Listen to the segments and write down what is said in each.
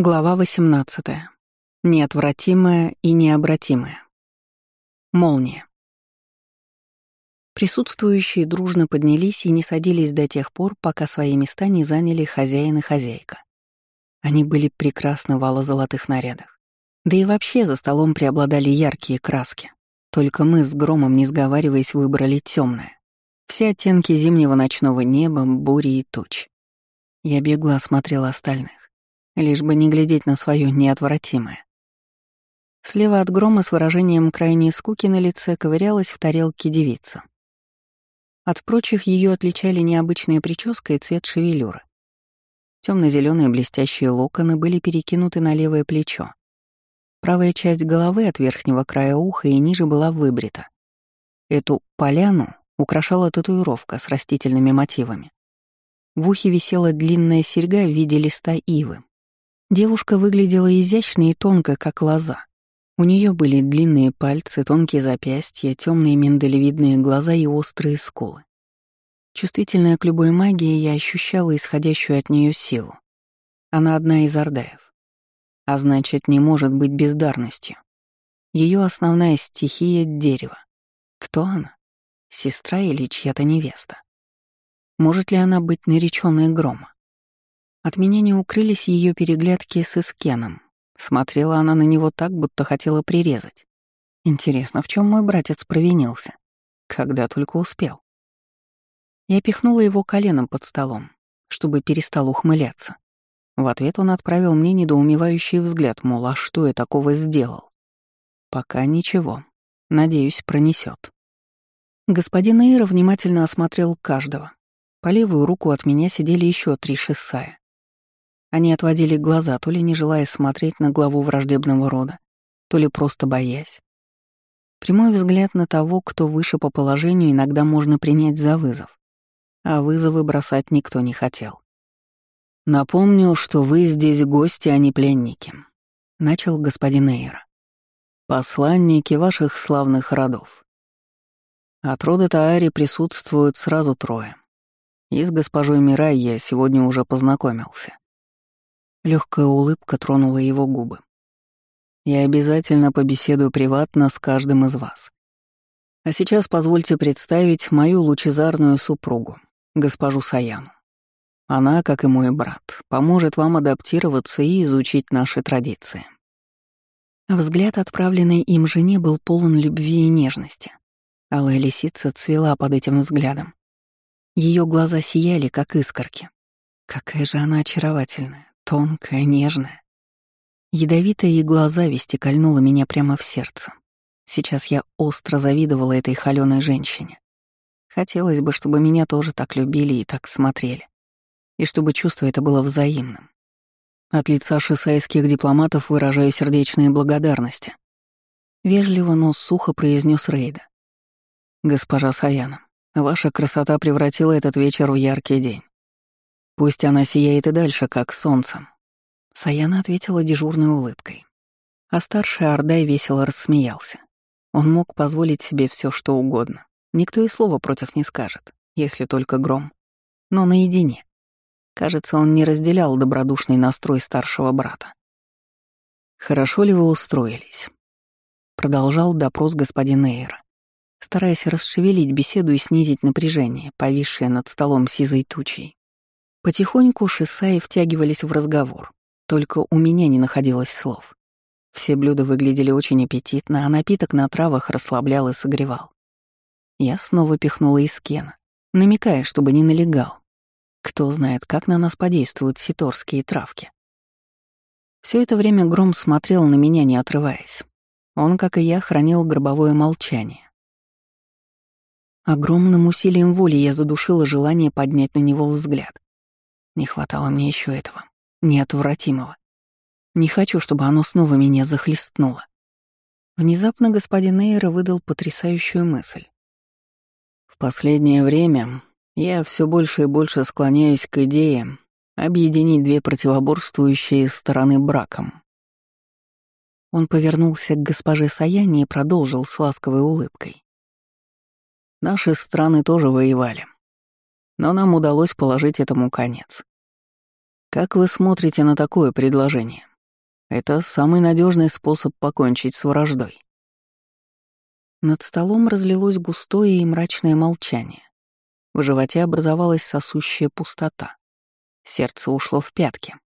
Глава 18. Неотвратимое и необратимое. Молния. Присутствующие дружно поднялись и не садились до тех пор, пока свои места не заняли хозяин и хозяйка. Они были прекрасны в ало-золотых нарядах. Да и вообще за столом преобладали яркие краски. Только мы с Громом, не сговариваясь, выбрали темное. Все оттенки зимнего ночного неба, бури и туч. Я бегло осмотрела остальных лишь бы не глядеть на свое неотвратимое. Слева от грома с выражением крайней скуки на лице ковырялась в тарелке девица. От прочих ее отличали необычная прическа и цвет шевелюры. Темно-зеленые блестящие локоны были перекинуты на левое плечо. Правая часть головы от верхнего края уха и ниже была выбрита. Эту поляну украшала татуировка с растительными мотивами. В ухе висела длинная серьга в виде листа ивы, Девушка выглядела изящно и тонко, как лоза. У нее были длинные пальцы, тонкие запястья, темные миндалевидные глаза и острые скулы. Чувствительная к любой магии, я ощущала исходящую от нее силу. Она одна из ордаев. А значит, не может быть бездарностью. Ее основная стихия — дерево. Кто она? Сестра или чья-то невеста? Может ли она быть нареченной грома? От меня не укрылись ее переглядки с Искеном. Смотрела она на него так, будто хотела прирезать. Интересно, в чем мой братец провинился? Когда только успел. Я пихнула его коленом под столом, чтобы перестал ухмыляться. В ответ он отправил мне недоумевающий взгляд, мол, а что я такого сделал? Пока ничего. Надеюсь, пронесет. Господин Эйра внимательно осмотрел каждого. По левую руку от меня сидели еще три шессая. Они отводили глаза, то ли не желая смотреть на главу враждебного рода, то ли просто боясь. Прямой взгляд на того, кто выше по положению, иногда можно принять за вызов. А вызовы бросать никто не хотел. «Напомню, что вы здесь гости, а не пленники», — начал господин Эйра. «Посланники ваших славных родов. От рода Таари присутствуют сразу трое. И с госпожой Мирай я сегодня уже познакомился. Легкая улыбка тронула его губы. «Я обязательно побеседую приватно с каждым из вас. А сейчас позвольте представить мою лучезарную супругу, госпожу Саяну. Она, как и мой брат, поможет вам адаптироваться и изучить наши традиции». Взгляд, отправленный им жене, был полон любви и нежности. Алая лисица цвела под этим взглядом. Ее глаза сияли, как искорки. Какая же она очаровательная. Тонкая, нежная. Ядовитая игла зависти кольнула меня прямо в сердце. Сейчас я остро завидовала этой холёной женщине. Хотелось бы, чтобы меня тоже так любили и так смотрели. И чтобы чувство это было взаимным. От лица шисайских дипломатов выражаю сердечные благодарности. Вежливо, но сухо произнес Рейда. «Госпожа Саяна, ваша красота превратила этот вечер в яркий день. Пусть она сияет и дальше, как солнце. Саяна ответила дежурной улыбкой. А старший Ордай весело рассмеялся. Он мог позволить себе все, что угодно. Никто и слова против не скажет, если только гром. Но наедине. Кажется, он не разделял добродушный настрой старшего брата. «Хорошо ли вы устроились?» Продолжал допрос господин Эйр, стараясь расшевелить беседу и снизить напряжение, повисшее над столом сизой тучей. Потихоньку Шисаи втягивались в разговор, только у меня не находилось слов. Все блюда выглядели очень аппетитно, а напиток на травах расслаблял и согревал. Я снова пихнула из кена, намекая, чтобы не налегал. Кто знает, как на нас подействуют ситорские травки. Все это время Гром смотрел на меня, не отрываясь. Он, как и я, хранил гробовое молчание. Огромным усилием воли я задушила желание поднять на него взгляд. Не хватало мне еще этого, неотвратимого. Не хочу, чтобы оно снова меня захлестнуло. Внезапно господин Эйра выдал потрясающую мысль. В последнее время я все больше и больше склоняюсь к идее объединить две противоборствующие стороны браком. Он повернулся к госпоже Саяне и продолжил с ласковой улыбкой. Наши страны тоже воевали. Но нам удалось положить этому конец. Как вы смотрите на такое предложение? Это самый надежный способ покончить с враждой. Над столом разлилось густое и мрачное молчание. В животе образовалась сосущая пустота. Сердце ушло в пятки.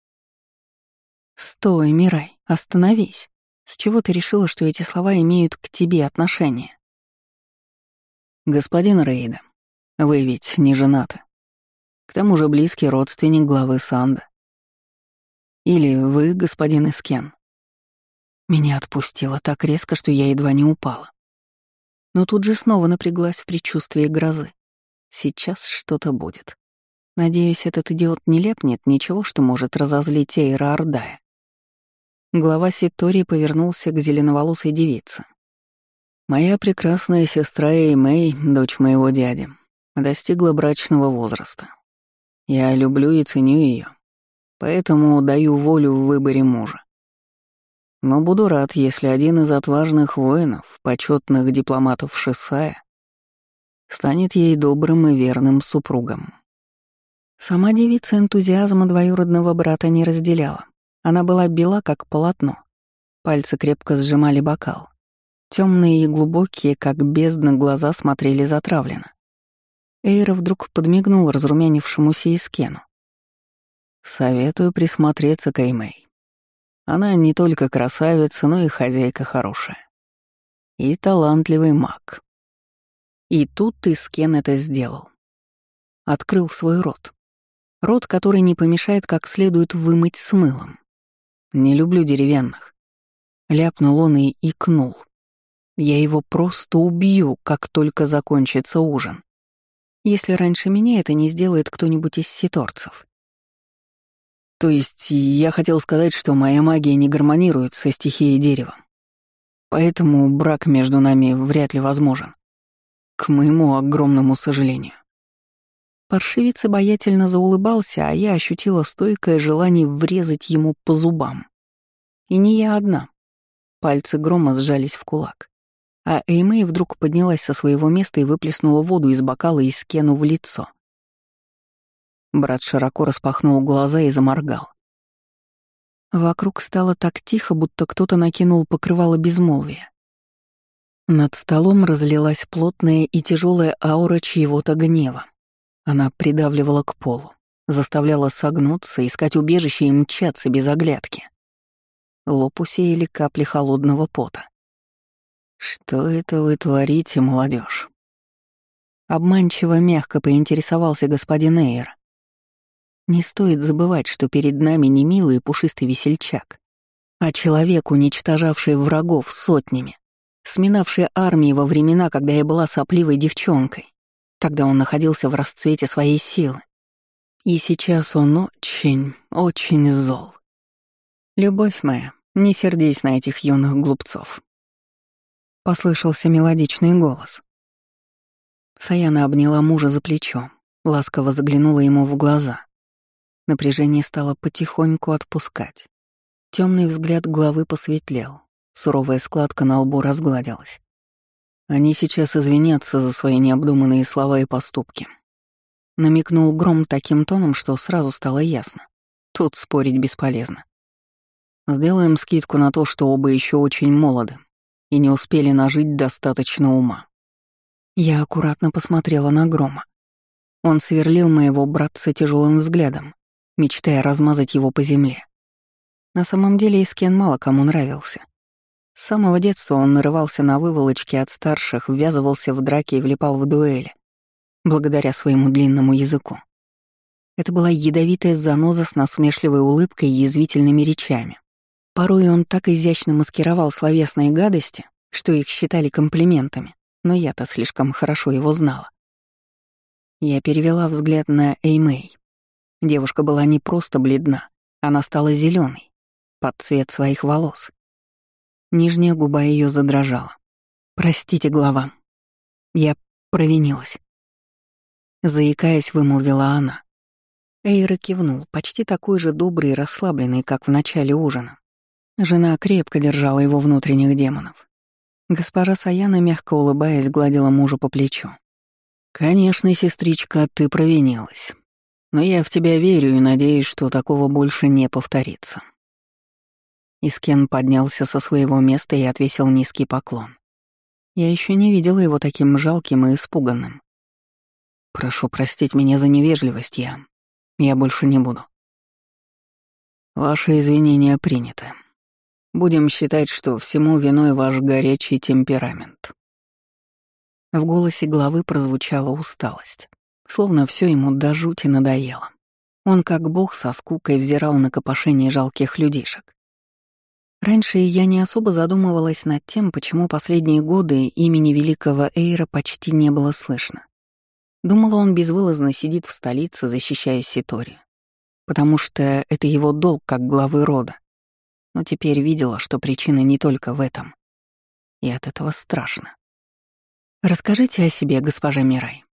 «Стой, Мирай, остановись. С чего ты решила, что эти слова имеют к тебе отношение?» «Господин Рейда, вы ведь не женаты. К тому же близкий родственник главы Санда. Или вы, господин Искен?» Меня отпустило так резко, что я едва не упала. Но тут же снова напряглась в предчувствии грозы. Сейчас что-то будет. Надеюсь, этот идиот не лепнет ничего, что может разозлить Эйра Ордая. Глава Ситории повернулся к зеленоволосой девице. «Моя прекрасная сестра Эймэй, дочь моего дяди, достигла брачного возраста. Я люблю и ценю ее, поэтому даю волю в выборе мужа. Но буду рад, если один из отважных воинов, почетных дипломатов Шисая, станет ей добрым и верным супругом. Сама девица энтузиазма двоюродного брата не разделяла. Она была бела, как полотно. Пальцы крепко сжимали бокал. Темные и глубокие, как бездна, глаза смотрели затравленно. Эйра вдруг подмигнул разрумянившемуся Искену. «Советую присмотреться к Эймэй. Она не только красавица, но и хозяйка хорошая. И талантливый маг». И тут Искен это сделал. Открыл свой рот. Рот, который не помешает как следует вымыть с мылом. Не люблю деревянных. Ляпнул он и икнул. Я его просто убью, как только закончится ужин. Если раньше меня это не сделает кто-нибудь из ситорцев. То есть я хотел сказать, что моя магия не гармонирует со стихией дерева. Поэтому брак между нами вряд ли возможен. К моему огромному сожалению. Паршивец обаятельно заулыбался, а я ощутила стойкое желание врезать ему по зубам. И не я одна. Пальцы грома сжались в кулак. А Эймэй вдруг поднялась со своего места и выплеснула воду из бокала и скену в лицо. Брат широко распахнул глаза и заморгал. Вокруг стало так тихо, будто кто-то накинул покрывало безмолвия. Над столом разлилась плотная и тяжелая аура чьего-то гнева. Она придавливала к полу, заставляла согнуться, искать убежище и мчаться без оглядки. Лоб усеяли капли холодного пота. «Что это вы творите, молодежь? Обманчиво мягко поинтересовался господин Эйр. Не стоит забывать, что перед нами не милый пушистый весельчак, а человек, уничтожавший врагов сотнями, сминавший армии во времена, когда я была сопливой девчонкой. Тогда он находился в расцвете своей силы. И сейчас он очень, очень зол. «Любовь моя, не сердись на этих юных глупцов», — послышался мелодичный голос. Саяна обняла мужа за плечо, ласково заглянула ему в глаза. Напряжение стало потихоньку отпускать. Темный взгляд главы посветлел, суровая складка на лбу разгладилась. Они сейчас извинятся за свои необдуманные слова и поступки. Намекнул Гром таким тоном, что сразу стало ясно. Тут спорить бесполезно. Сделаем скидку на то, что оба еще очень молоды и не успели нажить достаточно ума. Я аккуратно посмотрела на Грома. Он сверлил моего братца тяжелым взглядом, мечтая размазать его по земле. На самом деле Искен мало кому нравился. С самого детства он нарывался на выволочки от старших, ввязывался в драки и влипал в дуэли, благодаря своему длинному языку. Это была ядовитая заноза с насмешливой улыбкой и язвительными речами. Порой он так изящно маскировал словесные гадости, что их считали комплиментами, но я-то слишком хорошо его знала. Я перевела взгляд на Эймэй. Девушка была не просто бледна, она стала зеленой, под цвет своих волос. Нижняя губа ее задрожала. «Простите, глава. Я провинилась». Заикаясь, вымолвила она. Эйра кивнул, почти такой же добрый и расслабленный, как в начале ужина. Жена крепко держала его внутренних демонов. Госпожа Саяна, мягко улыбаясь, гладила мужа по плечу. «Конечно, сестричка, ты провинилась. Но я в тебя верю и надеюсь, что такого больше не повторится». Искен поднялся со своего места и отвесил низкий поклон. Я еще не видела его таким жалким и испуганным. «Прошу простить меня за невежливость, я... Я больше не буду». «Ваши извинения приняты. Будем считать, что всему виной ваш горячий темперамент». В голосе главы прозвучала усталость, словно все ему до жути надоело. Он как бог со скукой взирал на копошение жалких людишек. Раньше я не особо задумывалась над тем, почему последние годы имени великого Эйра почти не было слышно. Думала, он безвылазно сидит в столице, защищая Ситори. Потому что это его долг как главы рода. Но теперь видела, что причина не только в этом. И от этого страшно. «Расскажите о себе, госпожа Мирай», —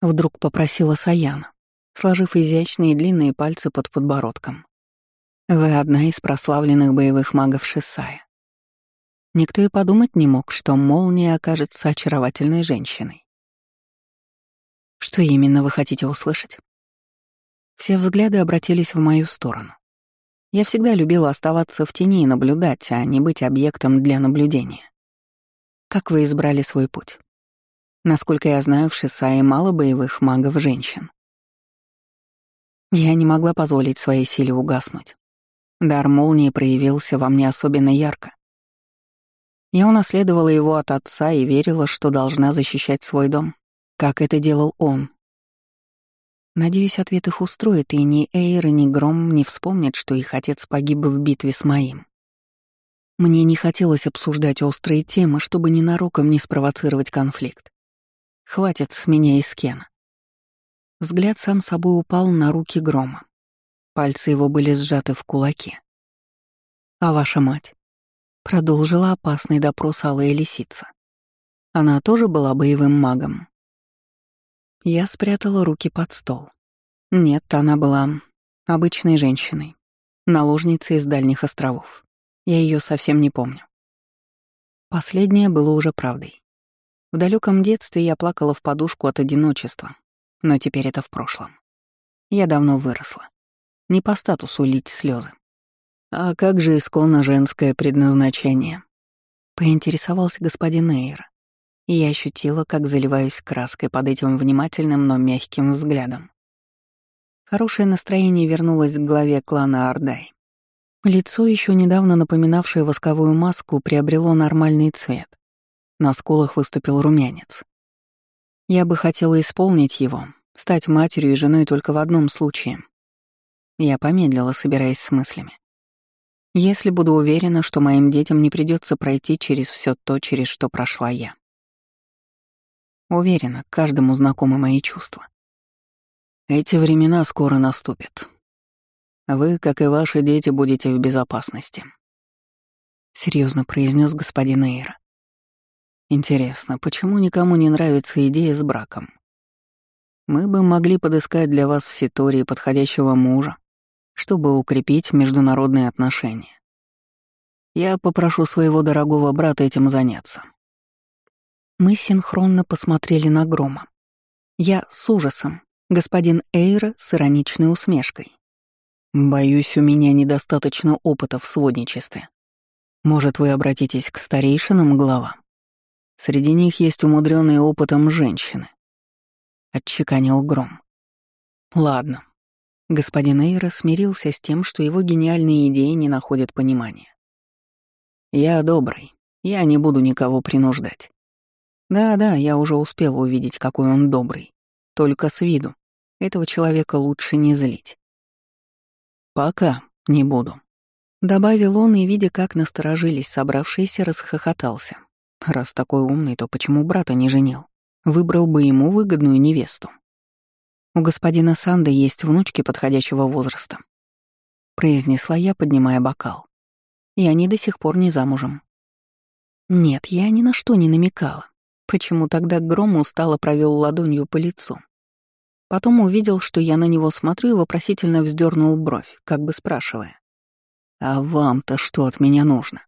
вдруг попросила Саяна, сложив изящные длинные пальцы под подбородком. «Вы одна из прославленных боевых магов Шисая. Никто и подумать не мог, что молния окажется очаровательной женщиной. Что именно вы хотите услышать? Все взгляды обратились в мою сторону. Я всегда любила оставаться в тени и наблюдать, а не быть объектом для наблюдения. Как вы избрали свой путь? Насколько я знаю, в Шисае мало боевых магов-женщин. Я не могла позволить своей силе угаснуть. Дар молнии проявился во мне особенно ярко. Я унаследовала его от отца и верила, что должна защищать свой дом, как это делал он. Надеюсь, ответ их устроит, и ни Эйр, ни Гром не вспомнят, что их отец погиб в битве с моим. Мне не хотелось обсуждать острые темы, чтобы ненароком не спровоцировать конфликт. Хватит с меня и Скена. Взгляд сам собой упал на руки Грома. Пальцы его были сжаты в кулаки. «А ваша мать?» Продолжила опасный допрос Алая Лисица. Она тоже была боевым магом. Я спрятала руки под стол. Нет, она была обычной женщиной, наложницей из дальних островов. Я ее совсем не помню. Последнее было уже правдой. В далеком детстве я плакала в подушку от одиночества, но теперь это в прошлом. Я давно выросла. Не по статусу лить слезы. А как же исконно женское предназначение? Поинтересовался господин Эйр, и я ощутила, как заливаюсь краской под этим внимательным, но мягким взглядом. Хорошее настроение вернулось к главе клана Ардай. Лицо, еще недавно напоминавшее восковую маску, приобрело нормальный цвет. На скулах выступил румянец. Я бы хотела исполнить его, стать матерью и женой только в одном случае. Я помедлила, собираясь с мыслями. Если буду уверена, что моим детям не придется пройти через все то, через что прошла я. Уверена, каждому знакомы мои чувства. Эти времена скоро наступят. Вы, как и ваши дети, будете в безопасности. Серьезно произнес господин Эйра. Интересно, почему никому не нравится идея с браком? Мы бы могли подыскать для вас в Ситории подходящего мужа, чтобы укрепить международные отношения. Я попрошу своего дорогого брата этим заняться. Мы синхронно посмотрели на Грома. Я с ужасом, господин Эйра с ироничной усмешкой. Боюсь, у меня недостаточно опыта в сводничестве. Может, вы обратитесь к старейшинам глава? Среди них есть умудренные опытом женщины. Отчеканил гром. Ладно. Господин Эйра смирился с тем, что его гениальные идеи не находят понимания. Я добрый. Я не буду никого принуждать. Да-да, я уже успел увидеть, какой он добрый. Только с виду. Этого человека лучше не злить. Пока не буду. Добавил он и, видя, как насторожились собравшиеся, расхохотался. Раз такой умный, то почему брата не женил? Выбрал бы ему выгодную невесту. У господина Санды есть внучки подходящего возраста. Произнесла я, поднимая бокал. И они до сих пор не замужем. Нет, я ни на что не намекала. Почему тогда Гром устало провел ладонью по лицу? Потом увидел, что я на него смотрю и вопросительно вздернул бровь, как бы спрашивая. «А вам-то что от меня нужно?»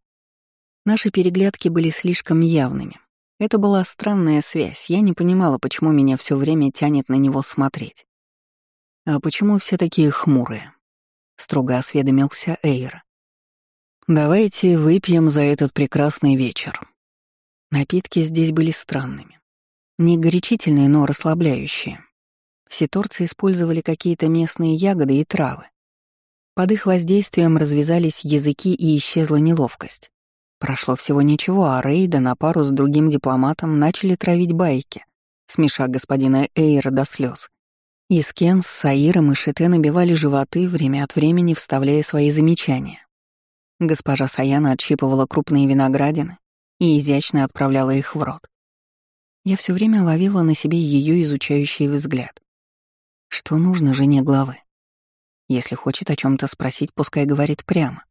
Наши переглядки были слишком явными. Это была странная связь, я не понимала, почему меня все время тянет на него смотреть. «А почему все такие хмурые?» — строго осведомился Эйр. Давайте выпьем за этот прекрасный вечер. Напитки здесь были странными. Не горячительные, но расслабляющие. Ситорцы использовали какие-то местные ягоды и травы. Под их воздействием развязались языки и исчезла неловкость. Прошло всего ничего, а Рейда на пару с другим дипломатом начали травить байки, смеша господина Эйра до слез. И Скен с Саиром и Шите набивали животы, время от времени вставляя свои замечания. Госпожа Саяна отщипывала крупные виноградины и изящно отправляла их в рот. Я все время ловила на себе ее изучающий взгляд. Что нужно жене главы? Если хочет о чем то спросить, пускай говорит прямо.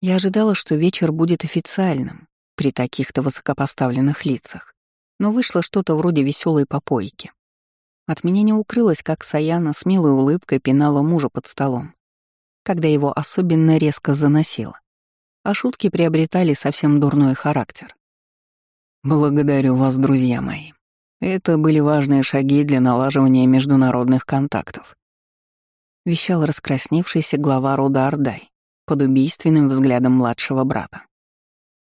Я ожидала, что вечер будет официальным при таких-то высокопоставленных лицах, но вышло что-то вроде веселой попойки. От меня не укрылось, как Саяна с милой улыбкой пинала мужа под столом когда его особенно резко заносило, а шутки приобретали совсем дурной характер. «Благодарю вас, друзья мои. Это были важные шаги для налаживания международных контактов», вещал раскрасневшийся глава рода Ордай под убийственным взглядом младшего брата.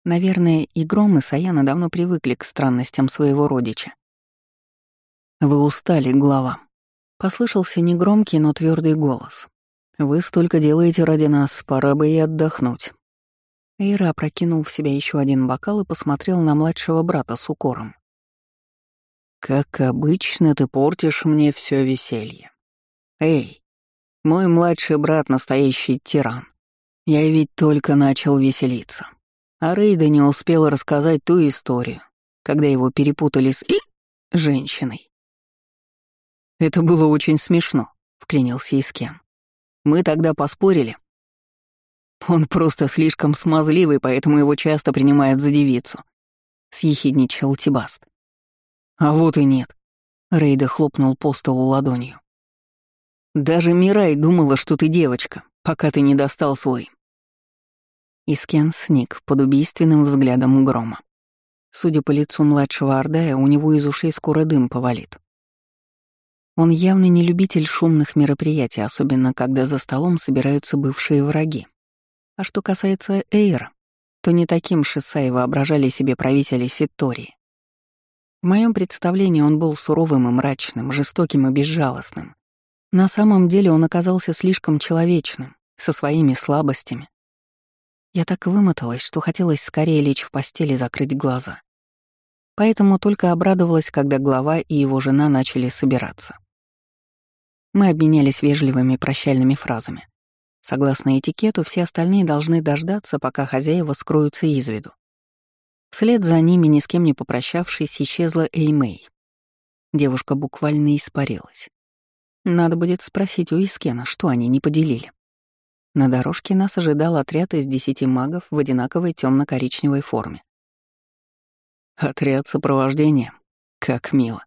Наверное, и Гром, и Саяна давно привыкли к странностям своего родича. «Вы устали, глава», — послышался негромкий, но твердый голос, вы столько делаете ради нас, пора бы и отдохнуть». Эйра опрокинул в себя еще один бокал и посмотрел на младшего брата с укором. «Как обычно, ты портишь мне все веселье. Эй, мой младший брат — настоящий тиран. Я ведь только начал веселиться. А Рейда не успел рассказать ту историю, когда его перепутали с женщиной. «Это было очень смешно», — вклинился Искен. Мы тогда поспорили. Он просто слишком смазливый, поэтому его часто принимают за девицу. Съехидничал Тибаст. А вот и нет. Рейда хлопнул по столу ладонью. Даже Мирай думала, что ты девочка, пока ты не достал свой. Искен сник под убийственным взглядом грома. Судя по лицу младшего Ордая, у него из ушей скоро дым повалит. Он явно не любитель шумных мероприятий, особенно когда за столом собираются бывшие враги. А что касается Эйра, то не таким Шисай воображали себе правители Ситории. В моем представлении он был суровым и мрачным, жестоким и безжалостным. На самом деле он оказался слишком человечным, со своими слабостями. Я так вымоталась, что хотелось скорее лечь в постели и закрыть глаза. Поэтому только обрадовалась, когда глава и его жена начали собираться. Мы обменялись вежливыми прощальными фразами. Согласно этикету, все остальные должны дождаться, пока хозяева скроются из виду. Вслед за ними, ни с кем не попрощавшись, исчезла Эймэй. Девушка буквально испарилась. Надо будет спросить у Искена, что они не поделили. На дорожке нас ожидал отряд из десяти магов в одинаковой темно коричневой форме. Отряд сопровождения. Как мило.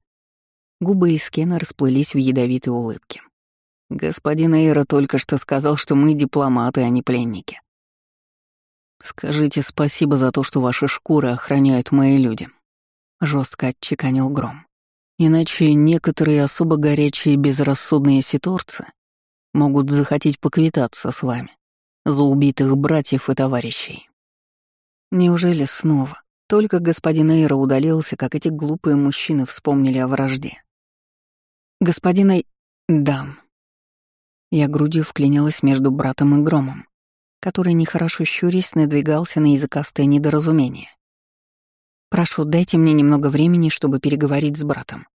Губы Искена расплылись в ядовитой улыбке. «Господин Эйра только что сказал, что мы дипломаты, а не пленники. Скажите спасибо за то, что ваши шкуры охраняют мои люди», — жестко отчеканил Гром. «Иначе некоторые особо горячие безрассудные ситорцы могут захотеть поквитаться с вами за убитых братьев и товарищей». Неужели снова? Только господин Эйра удалился, как эти глупые мужчины вспомнили о вражде. «Господина... дам». Я грудью вклинилась между братом и громом, который, нехорошо щурясь, надвигался на языкастое недоразумение. «Прошу, дайте мне немного времени, чтобы переговорить с братом.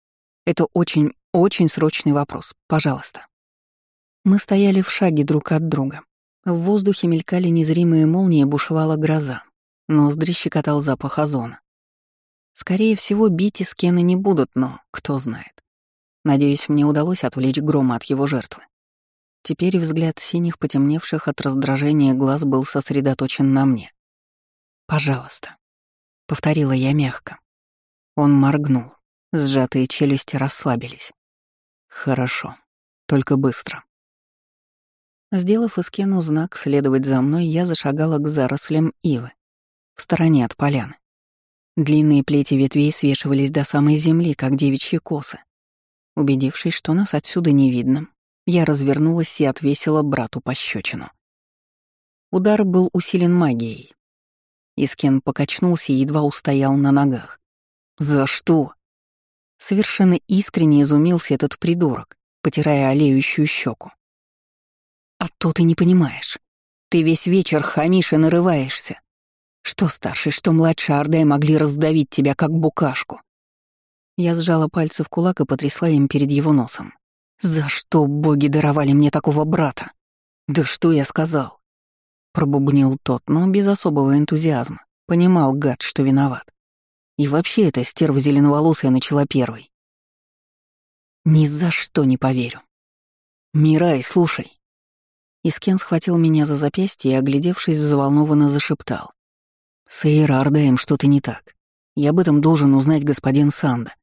Это очень, очень срочный вопрос. Пожалуйста». Мы стояли в шаге друг от друга. В воздухе мелькали незримые молнии, бушевала гроза. Ноздри щекотал запах озона. Скорее всего, бить из Кена не будут, но кто знает. Надеюсь, мне удалось отвлечь грома от его жертвы. Теперь взгляд синих, потемневших от раздражения глаз был сосредоточен на мне. «Пожалуйста», — повторила я мягко. Он моргнул. Сжатые челюсти расслабились. «Хорошо. Только быстро». Сделав Искену знак «следовать за мной», я зашагала к зарослям ивы, в стороне от поляны. Длинные плети ветвей свешивались до самой земли, как девичьи косы. Убедившись, что нас отсюда не видно, я развернулась и отвесила брату пощечину. Удар был усилен магией. Искен покачнулся и едва устоял на ногах. «За что?» Совершенно искренне изумился этот придурок, потирая олеющую щеку. «А то ты не понимаешь. Ты весь вечер хамишь и нарываешься. Что старший, что младший Ордай могли раздавить тебя, как букашку. Я сжала пальцы в кулак и потрясла им перед его носом. «За что боги даровали мне такого брата?» «Да что я сказал?» Пробубнил тот, но без особого энтузиазма. Понимал, гад, что виноват. И вообще эта стерва зеленоволосая начала первой. Ни за что не поверю. «Мирай, слушай». Искен схватил меня за запястье и, оглядевшись, взволнованно зашептал. «С Эйр что-то не так. Я об этом должен узнать господин Санда».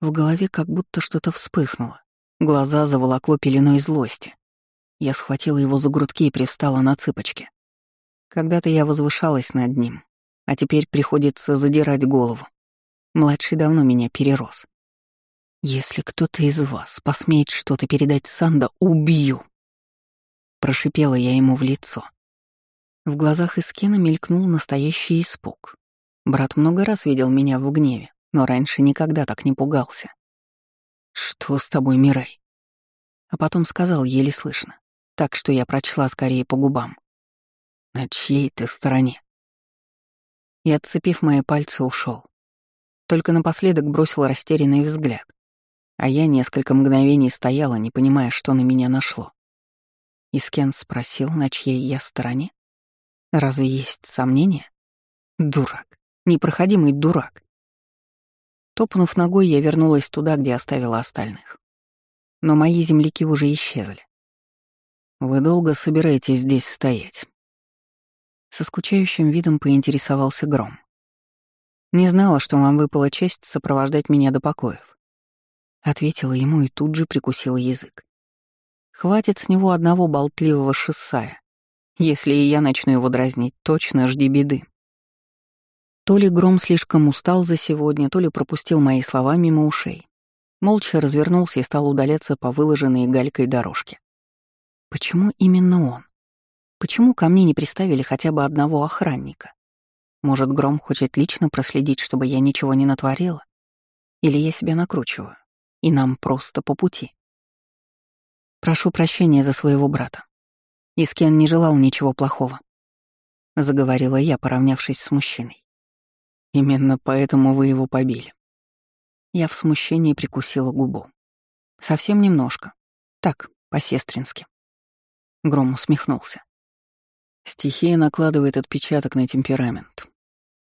В голове как будто что-то вспыхнуло. Глаза заволокло пеленой злости. Я схватила его за грудки и привстала на цыпочки. Когда-то я возвышалась над ним, а теперь приходится задирать голову. Младший давно меня перерос. «Если кто-то из вас посмеет что-то передать Санда, убью!» Прошипела я ему в лицо. В глазах Искена мелькнул настоящий испуг. Брат много раз видел меня в гневе, но раньше никогда так не пугался. «Что с тобой, Мирай?» А потом сказал еле слышно, так что я прочла скорее по губам. «На чьей ты стороне?» И, отцепив мои пальцы, ушел. Только напоследок бросил растерянный взгляд, а я несколько мгновений стояла, не понимая, что на меня нашло. Искен спросил, на чьей я стороне. Разве есть сомнения? Дурак. Непроходимый дурак. Топнув ногой, я вернулась туда, где оставила остальных. Но мои земляки уже исчезли. «Вы долго собираетесь здесь стоять?» Со скучающим видом поинтересовался Гром. «Не знала, что вам выпала честь сопровождать меня до покоев». Ответила ему и тут же прикусила язык. Хватит с него одного болтливого шессая. Если и я начну его дразнить, точно жди беды. То ли Гром слишком устал за сегодня, то ли пропустил мои слова мимо ушей. Молча развернулся и стал удаляться по выложенной галькой дорожке. Почему именно он? Почему ко мне не приставили хотя бы одного охранника? Может, Гром хочет лично проследить, чтобы я ничего не натворила? Или я себя накручиваю, и нам просто по пути? Прошу прощения за своего брата. Искен не желал ничего плохого. Заговорила я, поравнявшись с мужчиной. Именно поэтому вы его побили. Я в смущении прикусила губу. Совсем немножко. Так, по-сестрински. Гром усмехнулся. Стихия накладывает отпечаток на темперамент,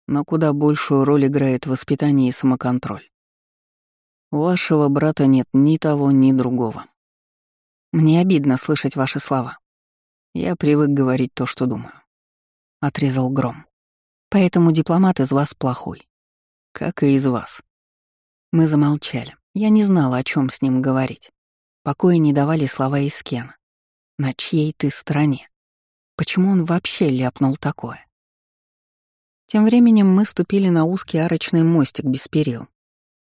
но куда большую роль играет воспитание и самоконтроль. У вашего брата нет ни того, ни другого. Мне обидно слышать ваши слова. Я привык говорить то, что думаю. Отрезал гром. Поэтому дипломат из вас плохой. Как и из вас. Мы замолчали. Я не знала, о чем с ним говорить. Покоя не давали слова из Кена. На чьей ты стороне? Почему он вообще ляпнул такое? Тем временем мы ступили на узкий арочный мостик без перил,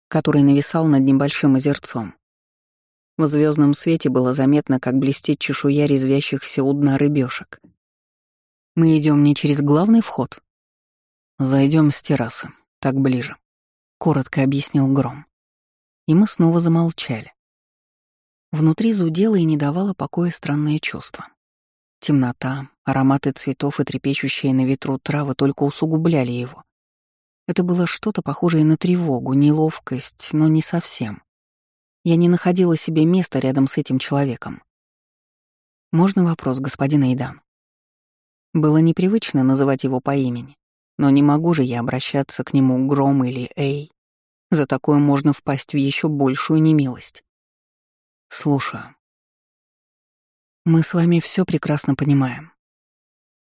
который нависал над небольшим озерцом. В звездном свете было заметно, как блестит чешуя резвящихся у дна рыбешек. Мы идем не через главный вход. Зайдем с террасы, так ближе, коротко объяснил Гром. И мы снова замолчали. Внутри зудело и не давало покоя странное чувство. Темнота, ароматы цветов и трепещущие на ветру травы только усугубляли его. Это было что-то похожее на тревогу, неловкость, но не совсем. Я не находила себе места рядом с этим человеком. Можно вопрос, господин Эйдан? Было непривычно называть его по имени, но не могу же я обращаться к нему Гром или Эй. За такое можно впасть в еще большую немилость. Слушаю. Мы с вами все прекрасно понимаем.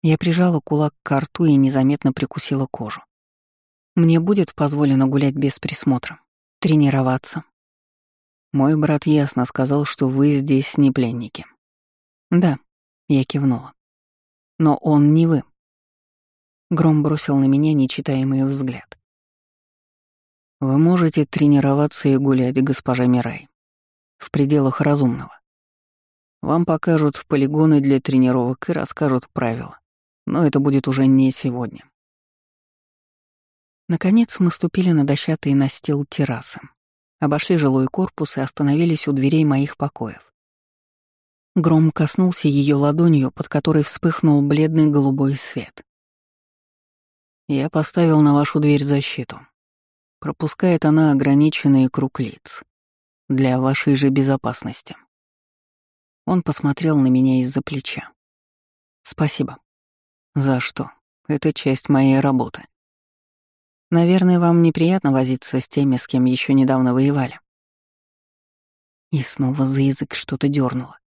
Я прижала кулак к рту и незаметно прикусила кожу. Мне будет позволено гулять без присмотра, тренироваться, мой брат ясно сказал, что вы здесь не пленники. Да, я кивнула. Но он не вы. Гром бросил на меня нечитаемый взгляд. Вы можете тренироваться и гулять, госпожа Мирай, в пределах разумного. Вам покажут полигоны для тренировок и расскажут правила. Но это будет уже не сегодня. Наконец мы ступили на дощатый настил террасы, обошли жилой корпус и остановились у дверей моих покоев. Гром коснулся ее ладонью, под которой вспыхнул бледный голубой свет. «Я поставил на вашу дверь защиту. Пропускает она ограниченный круг лиц. Для вашей же безопасности». Он посмотрел на меня из-за плеча. «Спасибо». «За что? Это часть моей работы». Наверное, вам неприятно возиться с теми, с кем еще недавно воевали. И снова за язык что-то дернуло.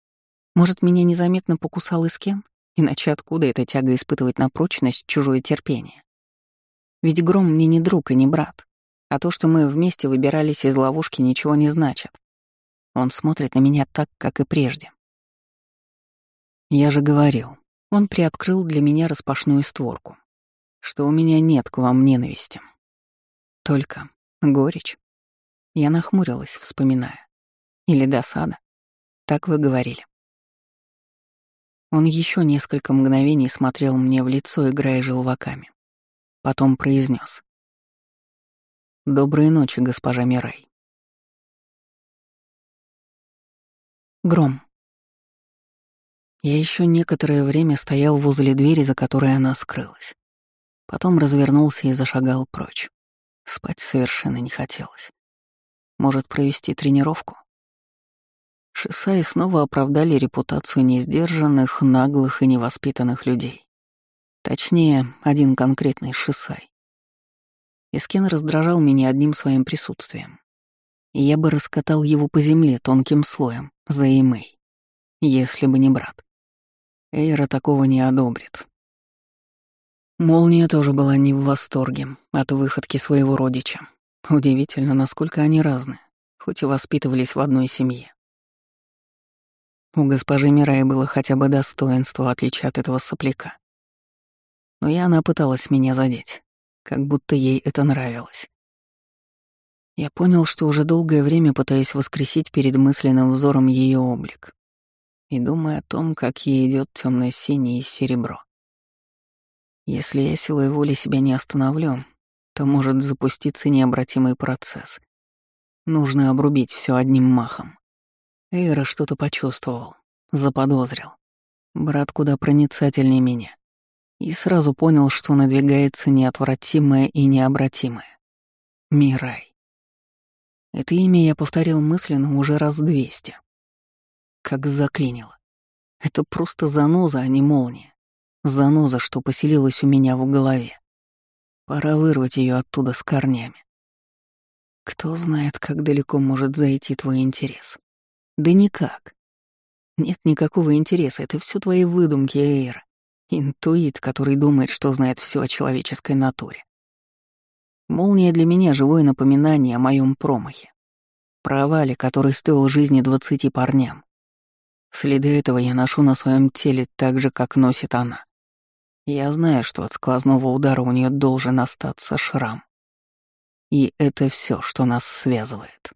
Может, меня незаметно покусал и с кем? Иначе откуда эта тяга испытывать на прочность чужое терпение? Ведь Гром мне не друг и не брат. А то, что мы вместе выбирались из ловушки, ничего не значит. Он смотрит на меня так, как и прежде. Я же говорил, он приоткрыл для меня распашную створку что у меня нет к вам ненависти. Только горечь. Я нахмурилась, вспоминая. Или досада. Так вы говорили. Он еще несколько мгновений смотрел мне в лицо, играя желваками. Потом произнес: «Доброй ночи, госпожа Мирай». Гром. Я еще некоторое время стоял возле двери, за которой она скрылась. Потом развернулся и зашагал прочь. Спать совершенно не хотелось. Может, провести тренировку? Шисаи снова оправдали репутацию несдержанных, наглых и невоспитанных людей. Точнее, один конкретный Шисай. Искен раздражал меня одним своим присутствием. И я бы раскатал его по земле тонким слоем, за Имей, если бы не брат. Эйра такого не одобрит, Молния тоже была не в восторге от выходки своего родича. Удивительно, насколько они разные, хоть и воспитывались в одной семье. У госпожи Мираи было хотя бы достоинство, в отличие от этого сопляка. Но и она пыталась меня задеть, как будто ей это нравилось. Я понял, что уже долгое время пытаюсь воскресить перед мысленным взором ее облик и думая о том, как ей идет темно синее серебро. Если я силой воли себя не остановлю, то может запуститься необратимый процесс. Нужно обрубить все одним махом. Эйра что-то почувствовал, заподозрил. Брат куда проницательнее меня. И сразу понял, что надвигается неотвратимое и необратимое. Мирай. Это имя я повторил мысленно уже раз двести. Как заклинило. Это просто заноза, а не молния. Заноза, что поселилась у меня в голове. Пора вырвать ее оттуда с корнями. Кто знает, как далеко может зайти твой интерес. Да никак. Нет никакого интереса, это все твои выдумки, Эйра. Интуит, который думает, что знает все о человеческой натуре. Молния для меня — живое напоминание о моем промахе. Провале, который стоил жизни двадцати парням. Следы этого я ношу на своем теле так же, как носит она. Я знаю, что от сквозного удара у нее должен остаться шрам. И это все, что нас связывает.